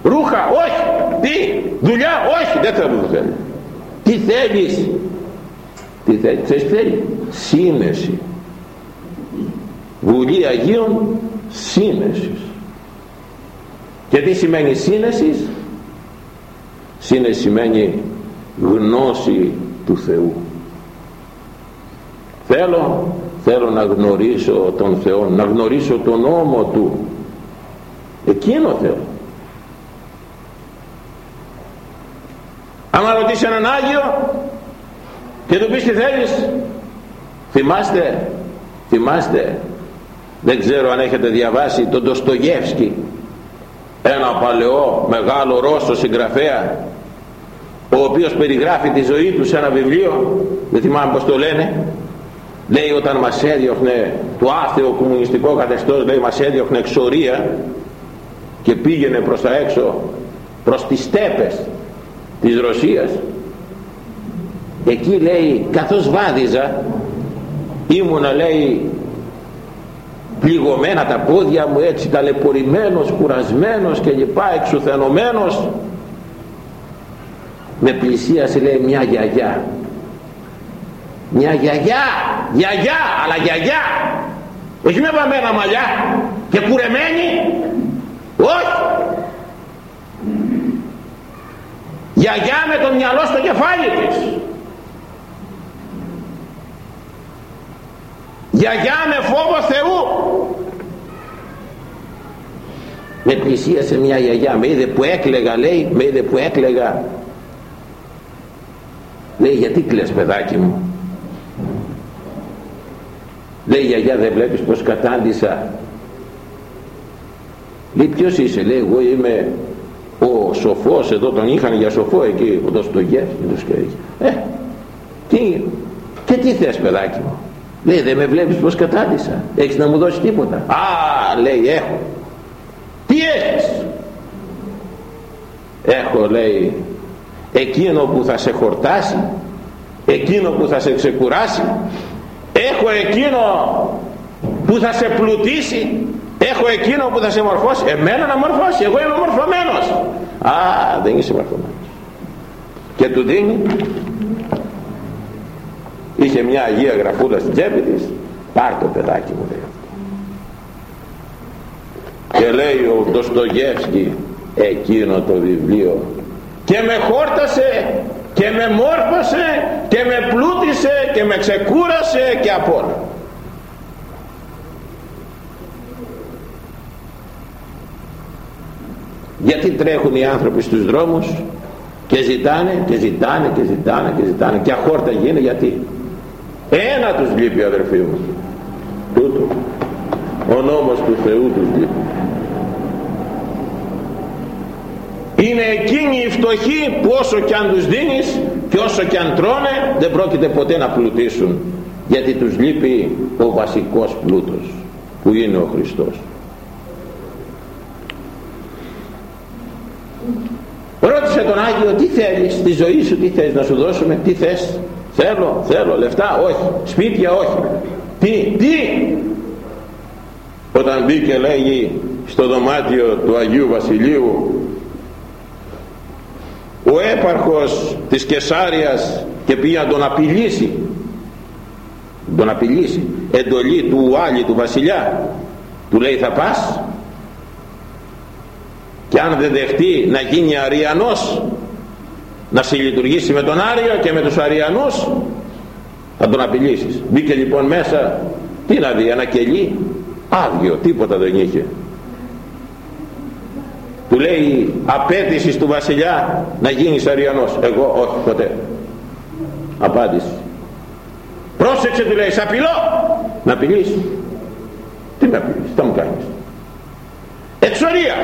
ρούχα; Όχι τι δουλειά; Όχι δεν θέλω το θέλει τι θέλεις; Τι θέλεις ξέρεις τι θέλεις; Σύνεση Βουλή Αγίων σύνεσης και τι σημαίνει σύνεσης; Σύνεση σημαίνει γνώση του Θεού. Θέλω θέλω να γνωρίσω τον Θεό να γνωρίσω τον νόμο Του. Εκείνο θέλω. Άμα ρωτήσει έναν Άγιο και του πεις τι θέλεις θυμάστε θυμάστε δεν ξέρω αν έχετε διαβάσει τον Ντοστογεύσκη ένα παλαιό μεγάλο Ρώσο συγγραφέα ο οποίος περιγράφει τη ζωή του σε ένα βιβλίο δεν θυμάμαι πως το λένε λέει όταν μας έδιωχνε το άθεο κομμουνιστικό καθεστώς λέει μας έδιωχνε εξορία και πήγαινε προς τα έξω προς τις στέπες της Ρωσίας εκεί λέει καθώς βάδιζα ήμουνα λέει πληγωμένα τα πόδια μου έτσι ταλαιπωρημένος, κουρασμένος και λοιπά εξουθενωμένος με πλησίασε λέει μια γιαγιά. Μια γιαγιά γιαγιά αλλά γιαγιά. Όχι με βαμμένα μαλλιά και κουρεμένη. Όχι. Γιαγιά με το μυαλό στο κεφάλι της. Γιαγιά με φόβο Θεού. Με πλησίασε μια γιαγιά. Με είδε που έκλεγα λέει με είδε που έκλεγα λέει γιατί κλαις παιδάκι μου; Λέει γιαγιά δεν βλέπεις πως κατάντησα λέει ποιος είσαι; Λέει εγώ είμαι ο σοφός εδώ τον είχαν για σοφό εκεί ο Δοστογεύσκη ε τι και τι θες παιδάκι μου; Λέει δεν με βλέπεις πως κατάντησα έχεις να μου δώσεις τίποτα α λέει έχω τι έχεις; Έχω λέει εκείνο που θα σε χορτάσει εκείνο που θα σε ξεκουράσει έχω εκείνο που θα σε πλουτίσει έχω εκείνο που θα σε μορφώσει εμένα να μορφώσει εγώ είμαι μορφωμένος. Α δεν είσαι μορφωμένος. Και του δίνει είχε μια Αγία Γραφούλα στην τσέπη της πάρ το παιδάκι μου λέει και λέει ο Ντοστογεύσκη εκείνο το βιβλίο και με χόρτασε και με μόρφωσε και με πλούτησε και με ξεκούρασε και απ' όλα. Γιατί τρέχουν οι άνθρωποι στους δρόμους και ζητάνε και ζητάνε και ζητάνε και ζητάνε. Και αχόρτα γίνει γιατί ένα τους λείπει αδερφοί μου. Τούτο. Ο νόμος του Θεού τους λείπει είναι εκείνοι οι φτωχοί που όσο και αν τους δίνεις και όσο και αν τρώνε δεν πρόκειται ποτέ να πλουτίσουν γιατί τους λείπει ο βασικός πλούτος που είναι ο Χριστός. Ρώτησε τον Άγιο τι θέλεις στη ζωή σου τι θες να σου δώσουμε τι θες θέλω θέλω λεφτά όχι σπίτια όχι τι τι; Όταν μπήκε λέγει στο δωμάτιο του Αγίου Βασιλείου ο έπαρχος της Κεσάριας και πήγε να τον απειλήσει. Τον απειλήσει. Εντολή του Ουάλη του βασιλιά. Του λέει θα πας και αν δεν δεχτεί να γίνει αριανός να συλλειτουργήσει με τον Άριο και με τους Αριανούς θα τον απειλήσεις μπήκε λοιπόν μέσα. Τι να δει ένα κελί άδειο τίποτα δεν είχε του λέει απέτηση του βασιλιά να γίνεις Αριανός. Εγώ όχι ποτέ. Απάντηση. Πρόσεξε του λέει σ' απειλώ να απειλείς τι με απειλείς θα μου κάνεις. Εξορία.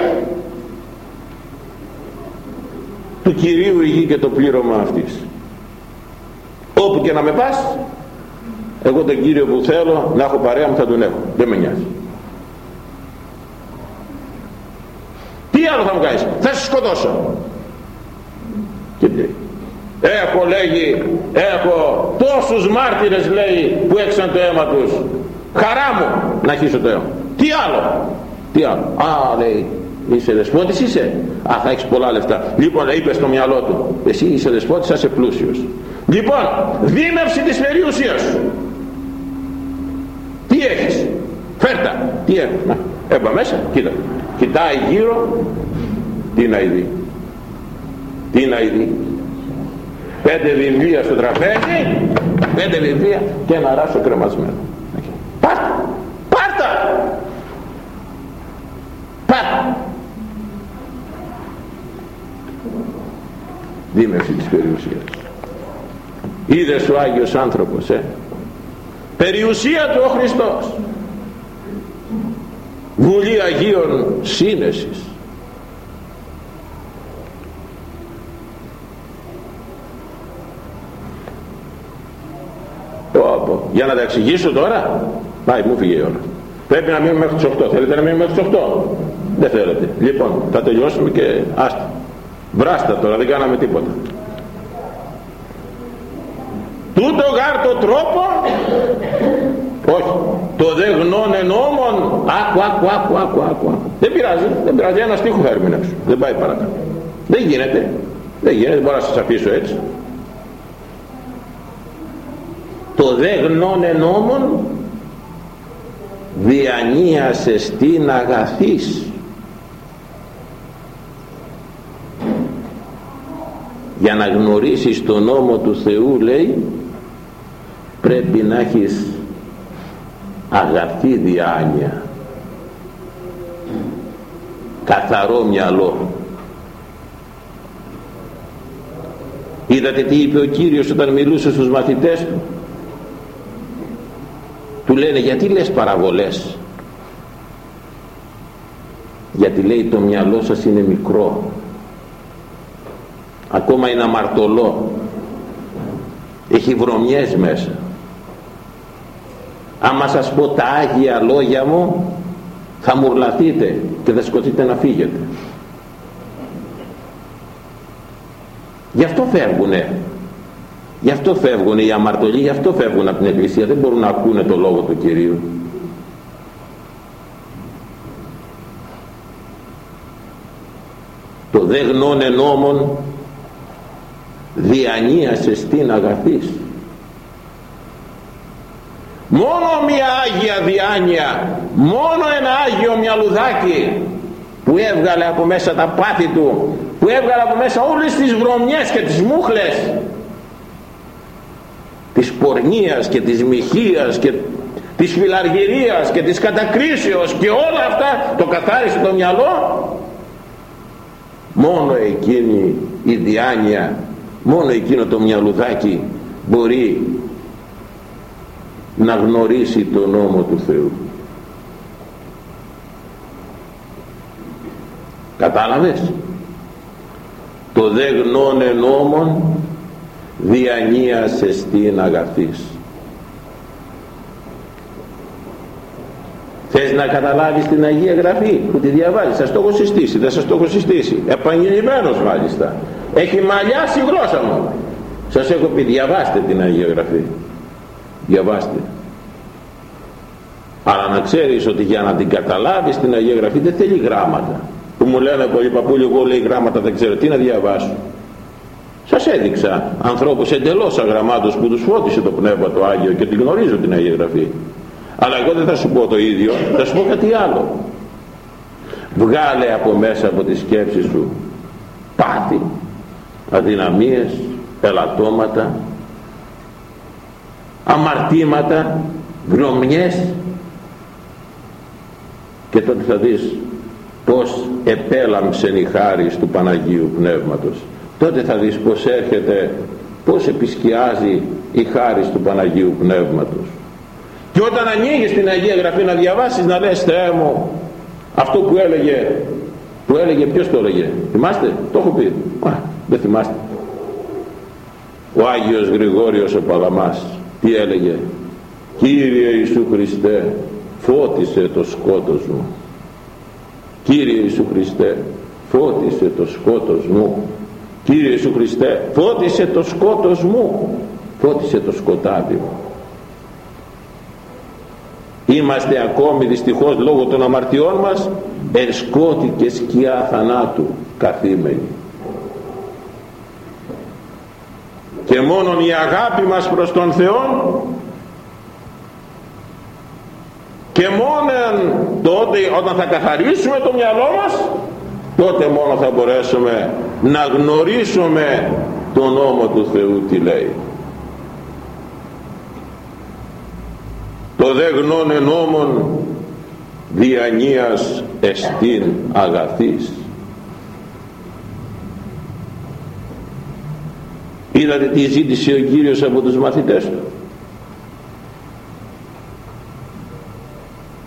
Του Κυρίου η γη και το πλήρωμα αυτής. Όπου και να με πας εγώ τον Κύριο που θέλω να έχω παρέα μου θα τον έχω. Δεν με νοιάζει τι άλλο θα μου κάνεις; Θα σε σκοτώσω. Και τι έχω λέγει έχω τόσους μάρτυρες λέει που έξαν το αίμα τους. Χαρά μου να χύσω το αίμα. Τι άλλο; Τι άλλο; Α λέει είσαι δεσπότης είσαι. Α θα έχεις πολλά λεφτά. Λοιπόν είπες στο μυαλό του εσύ είσαι δεσπότης θα είσαι πλούσιος λοιπόν δίμευση της περιουσίας. Σου τι έχεις; Φέρτα. Τι έχω να έμπα μέσα κοίτα κοιτάει γύρω τι να ειδεί τι να ειδεί πέντε βιβλία στο τραπέζι πέντε βιβλία και ένα ράσο κρεμασμένο. Πάρτα! Πάρτα! Πάρτα! Δίμευση της περιουσίας. Είδες ο Άγιος άνθρωπος ε; Περιουσία του ο Χριστός. Βουλή Αγίων Σύνεσης. Για να τα εξηγήσω τώρα. Πάει μου φύγει η ώρα. Πρέπει να μείνουμε μέχρι τις 8 θέλετε να μείνουμε μέχρι τις 8 δεν θέλετε. Λοιπόν θα τελειώσουμε και άστα. Βράστα τώρα δεν κάναμε τίποτα. Τούτο γάρ το τρόπο όχι. Το δε γνώνε νόμον. Άκου άκου άκου άκου άκου δεν πειράζει δεν πειράζει. Ένα στίχο θα ερμηνεύσω. Δεν πάει παρακάτω. Δεν γίνεται. Δεν γίνεται. Δεν μπορώ να σας αφήσω έτσι. Το δε γνώνε νόμον διανύασε στην αγαθής. Για να γνωρίσεις τον νόμο του Θεού λέει πρέπει να έχεις αγαθή διάνοια. Καθαρό μυαλό. Είδατε τι είπε ο Κύριος όταν μιλούσε στους μαθητές του; Του λένε γιατί λες παραβολές; Γιατί λέει το μυαλό σας είναι μικρό. Ακόμα είναι αμαρτωλό. Έχει βρωμιές μέσα άμα σας πω τα Άγια λόγια μου θα μουρλαθείτε και θα σκοτείτε να φύγετε. Γι' αυτό φεύγουνε. Γι' αυτό φεύγουν οι αμαρτωλοί γι' αυτό φεύγουν από την Εκκλησία. Δεν μπορούν να ακούνε το Λόγο του Κυρίου. Το δε γνώνε νόμον διανύασες στην αγαθής μόνο μια Άγια διάνοια μόνο ένα Άγιο μυαλουδάκι που έβγαλε από μέσα τα πάθη του που έβγαλε από μέσα όλες τις βρωμιές και τις μούχλες της πορνείας και της μοιχείας και της φιλαργυρίας και της κατακρίσεως και όλα αυτά το καθάρισε το μυαλό. Μόνο εκείνη η διάνοια μόνο εκείνο το μυαλουδάκι μπορεί να γνωρίσει τον νόμο του Θεού. Κατάλαβες; Το δε γνώνε νόμον διανύασε στην αγαθής. Θες να καταλάβεις την Αγία Γραφή που τη διαβάζεις; Σας το έχω συστήσει δεν σας το έχω συστήσει. Επαγγελμένος μάλιστα. Έχει μαλλιάσει η γλώσσα μου. Σας έχω πει διαβάστε την Αγία Γραφή διαβάστε. Αλλά να ξέρεις ότι για να την καταλάβεις την Αγία Γραφή δεν θέλει γράμματα. Που μου λένε πολλοί παππούλοι εγώ λέει γράμματα δεν ξέρω τι να διαβάσω σας έδειξα ανθρώπους εντελώς αγραμμάτους που τους φώτισε το Πνεύμα το Άγιο και την γνωρίζω την Αγία Γραφή. Αλλά εγώ δεν θα σου πω το ίδιο θα σου πω κάτι άλλο. Βγάλε από μέσα από τη σκέψη σου πάθη αδυναμίες ελαττώματα αμαρτήματα γνωμιές και τότε θα δεις πως επέλαμψεν η χάρις του Παναγίου Πνεύματος. Τότε θα δεις πως έρχεται πως επισκιάζει η χάρις του Παναγίου Πνεύματος. Και όταν ανοίγεις την Αγία Γραφή να διαβάσεις να λες Θεέ μου αυτό που έλεγε που έλεγε ποιος το έλεγε θυμάστε το έχω πει Α, δεν θυμάστε. Ο Άγιος Γρηγόριος ο Παλαμάς τι έλεγε; Κύριε Ιησού Χριστέ φώτισε το σκότος μου Κύριε Ιησού Χριστέ φώτισε το σκότος μου Κύριε Ιησού Χριστέ φώτισε το σκότος μου φώτισε το σκοτάδι μου είμαστε ακόμη δυστυχώς λόγω των αμαρτιών μας εσκότη και σκιά θανάτου καθήμενοι και μόνον η αγάπη μας προς τον Θεό και μόνο τότε όταν θα καθαρίσουμε το μυαλό μας τότε μόνο θα μπορέσουμε να γνωρίσουμε τον νόμο του Θεού τι λέει. Το δε γνώνε νόμον διανοίας εστίν αγαθής είδατε τι ζήτησε ο Κύριος από τους μαθητές του.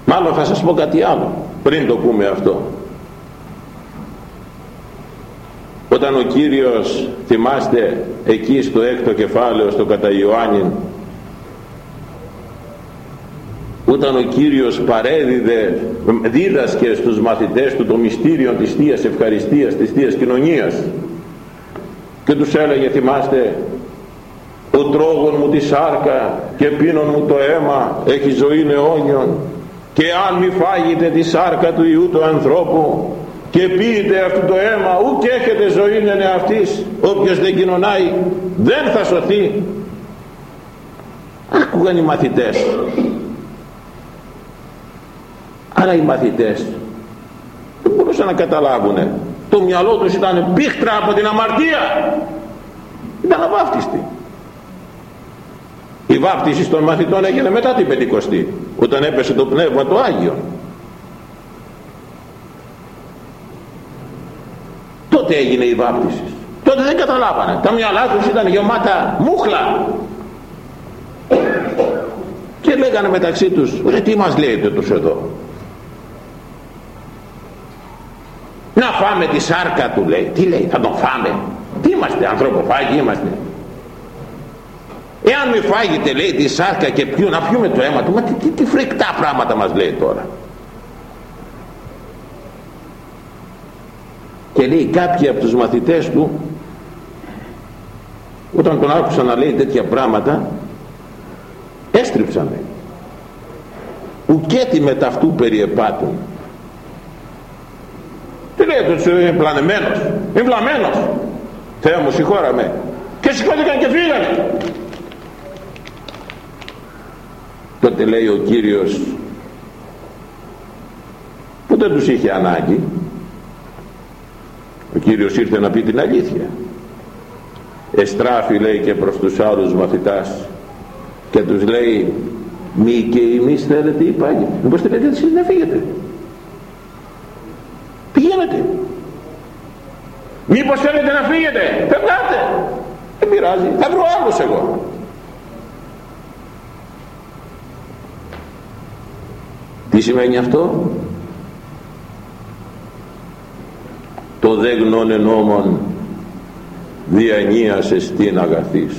Μάλλον θα σας πω κάτι άλλο πριν το πούμε αυτό. Όταν ο Κύριος θυμάστε εκεί στο έκτο κεφάλαιο στο κατά Ιωάννη όταν ο Κύριος παρέδιδε δίδασκε στους μαθητές του το μυστήριο της Θείας Ευχαριστίας της Θείας Κοινωνίας και τους έλεγε θυμάστε ο τρόγων μου τη σάρκα και πίνων μου το αίμα έχει ζωή αιώνιον. Και αν μη φάγετε τη σάρκα του Ιού του ανθρώπου και πείτε αυτό το αίμα ουκ έχετε ζωή είναι αυτής όποιος δεν κοινωνάει δεν θα σωθεί άκουγαν οι μαθητές. Άρα οι μαθητές δεν μπορούσαν να καταλάβουν το μυαλό τους ήταν πίχτρα από την αμαρτία. Ήταν αβάφτιστη η βάφτιση των μαθητών έγινε μετά την Πεντηκοστή όταν έπεσε το Πνεύμα το Άγιο τότε έγινε η βάπτιση τότε δεν καταλάβανε. Τα μυαλά τους ήταν γεμάτα μούχλα. Και λέγανε μεταξύ τους ρε τι μας λέτε τους εδώ; Να φάμε τη σάρκα του λέει. Τι λέει θα τον φάμε. Τι είμαστε ανθρωποφάγοι είμαστε. Εάν μη φάγετε λέει τη σάρκα και πιού, να πιούμε το αίμα του. Μα τι, τι, τι φρικτά πράγματα μας λέει τώρα. Και λέει κάποιοι από τους μαθητές του όταν τον άκουσαν να λέει τέτοια πράγματα έστριψανε ουκέτι με ταυτού περιεπάτουν τι λέει τους είναι πλανεμένος είναι βλαμμένος Θεέ μου συγχώρα με και σηκώθηκαν και φύγανε. Τότε λέει ο Κύριος που δεν τους είχε ανάγκη ο Κύριος ήρθε να πει την αλήθεια. Εστράφει λέει και προς τους άλλους μαθητάς και τους λέει μη και εμείς θέλετε υπάγει μήπως θέλετε εσείς να φύγετε πηγαίνετε μήπως θέλετε να φύγετε. Φευγάτε δεν πειράζει. Θα βρω άλλους εγώ. Τι σημαίνει αυτό; Το δε γνώνε νόμον διανύασε στην αγαθής.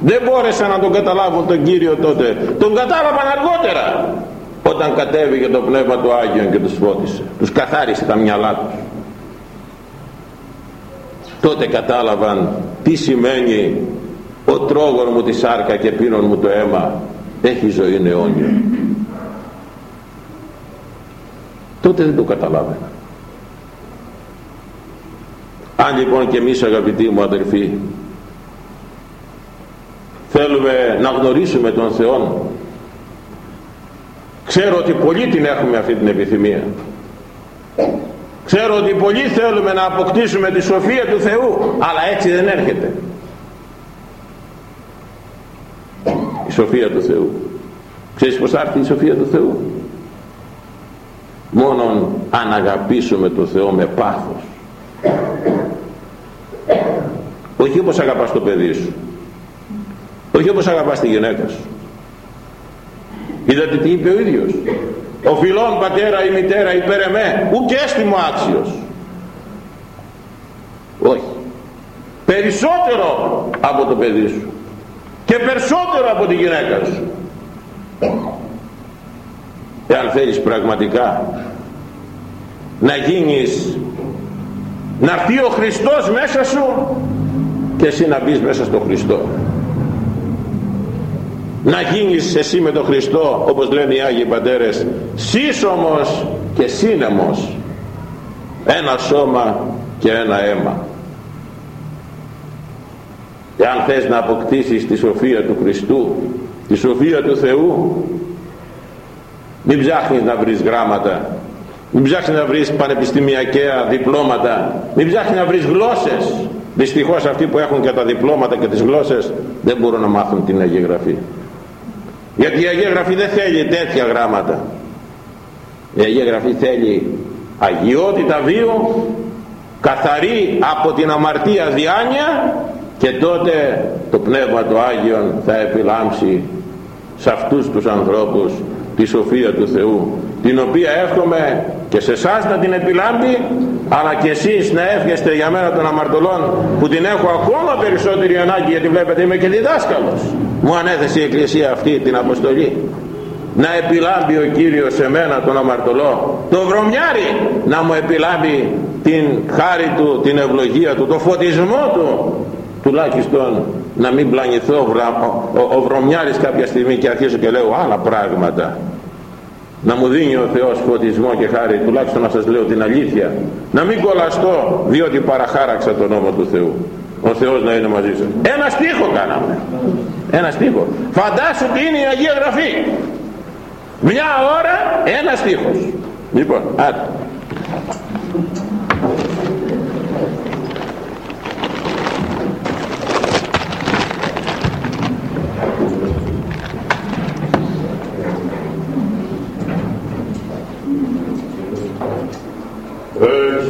Δεν μπόρεσαν να τον καταλάβουν τον Κύριο τότε. Τον κατάλαβαν αργότερα όταν κατέβηκε το Πνεύμα του Άγιον και τους φώτισε τους καθάρισε τα μυαλά τους. Τότε κατάλαβαν τι σημαίνει ο τρόγων μου τη σάρκα και πίνων μου το αίμα έχει ζωή αιώνια τότε δεν το καταλάβαινα. Αν λοιπόν και εμείς αγαπητοί μου αδερφοί θέλουμε να γνωρίσουμε τον Θεό ξέρω ότι πολλοί την έχουμε αυτή την επιθυμία. Ξέρω ότι πολλοί θέλουμε να αποκτήσουμε τη σοφία του Θεού αλλά έτσι δεν έρχεται. Η σοφία του Θεού. Ξέρεις πως θα έρθει η σοφία του Θεού; Μόνον αν αγαπήσουμε τον Θεό με πάθος. Όχι όπως αγαπάς το παιδί σου. Όχι όπως αγαπάς τη γυναίκα σου είδατε τι είπε ο ίδιος. Ο φιλόν πατέρα ή μητέρα υπέρ εμέ ουκ έστιμο άξιος όχι. Περισσότερο από το παιδί σου και περισσότερο από τη γυναίκα σου. Εάν θέλεις πραγματικά να γίνεις να έρθει ο Χριστός μέσα σου και εσύ να μπεις μέσα στο Χριστό να γίνεις εσύ με τον Χριστό όπως λένε οι Άγιοι Πατέρες σύσσωμος και σύνεμος. Ένα σώμα και ένα αίμα. Εάν θες να αποκτήσεις τη σοφία του Χριστού τη σοφία του Θεού μην ψάχνεις να βρεις γράμματα. Μην ψάχνεις να βρεις πανεπιστημιακαία διπλώματα. Μην ψάχνεις να βρεις γλώσσες. Δυστυχώς αυτοί που έχουν και τα διπλώματα και τις γλώσσες δεν μπορούν να μάθουν την Αγία Γραφή γιατί η Αγία Γραφή δεν θέλει τέτοια γράμματα. Η Αγία Γραφή θέλει αγιότητα βίου καθαρή από την αμαρτία διάνοια και τότε το Πνεύμα του Άγιον θα επιλάμψει σε αυτούς τους ανθρώπους τη σοφία του Θεού την οποία εύχομαι και σε εσάς να την επιλάμπει αλλά και εσείς να εύχεστε για μένα των αμαρτωλών που την έχω ακόμα περισσότερη ανάγκη γιατί βλέπετε είμαι και διδάσκαλος. Μου ανέθεσε η Εκκλησία αυτή την αποστολή. Να επιλάμπει ο Κύριος σε μένα τον αμαρτωλό. Το βρωμιάρι να μου επιλάμπει την χάρη του, την ευλογία του, το φωτισμό του. Τουλάχιστον να μην πλανηθώ ο, ο, ο βρωμιάρης κάποια στιγμή και αρχίσω και λέω άλλα πράγματα να μου δίνει ο Θεός φωτισμό και χάρη τουλάχιστον να σας λέω την αλήθεια. Να μην κολλαστώ διότι παραχάραξα τον νόμο του Θεού. Ο Θεός να είναι μαζί σας. Ένα στίχο κάναμε. Ένα στίχο. Φαντάσου τι είναι η Αγία Γραφή. Μια ώρα ένα στίχος. Λοιπόν άρα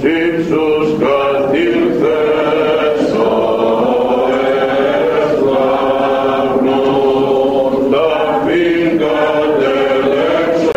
Ἰησούς σα.